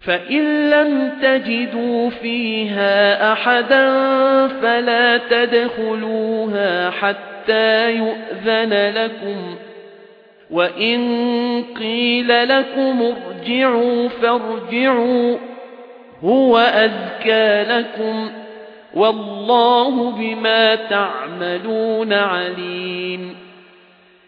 فَإِن لَّمْ تَجِدُوا فِيهَا أَحَدًا فَلَا تَدْخُلُوهَا حَتَّى يُؤْذَنَ لَكُمْ وَإِن قِيلَ لَكُمْ ارْجِعُوا فَارْجِعُوا هُوَ أَزْكَى لَكُمْ وَاللَّهُ بِمَا تَعْمَلُونَ عَلِيمٌ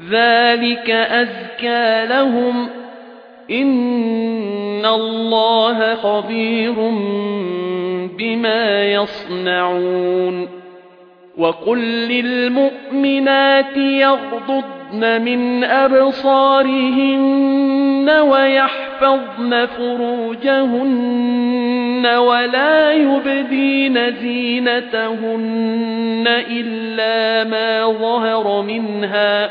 ذَلِكَ أَزْكَى لَهُمْ إِنَّ اللَّهَ خَبِيرٌ بِمَا يَصْنَعُونَ وَقُل لِّلْمُؤْمِنَاتِ يَغْضُضْنَ مِنْ أَبْصَارِهِنَّ وَيَحْفَظْنَ فُرُوجَهُنَّ وَلَا يُبْدِينَ زِينَتَهُنَّ إِلَّا مَا ظَهَرَ مِنْهَا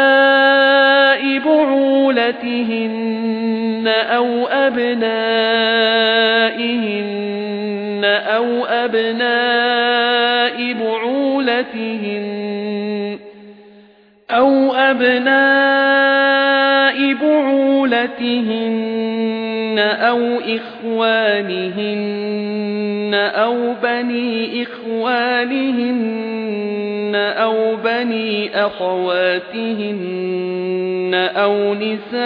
بُعُولَتِهِنَّ أَوْ أَبْنَائِهِنَّ أَوْ أَبْنَاءِ بُعُولَتِهِنَّ أَوْ أَبْنَاءِ بُعُولَتِهِنَّ أَوْ إِخْوَانِهِنَّ أَوْ بَنِي إِخْوَانِهِنَّ أَوْ بَنِي أَخَوَاتِهِنَّ أَوْ نِسَائِهِنَّ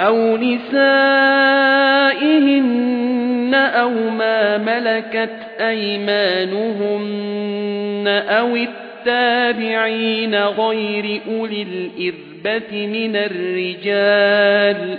أَوْ نِسَائِهِنَّ أَوْ مَا مَلَكَتْ أَيْمَانُهُنَّ أَوِ التَّابِعِينَ غَيْرِ أُولِي الْإِرْبَةِ مِنَ الرِّجَالِ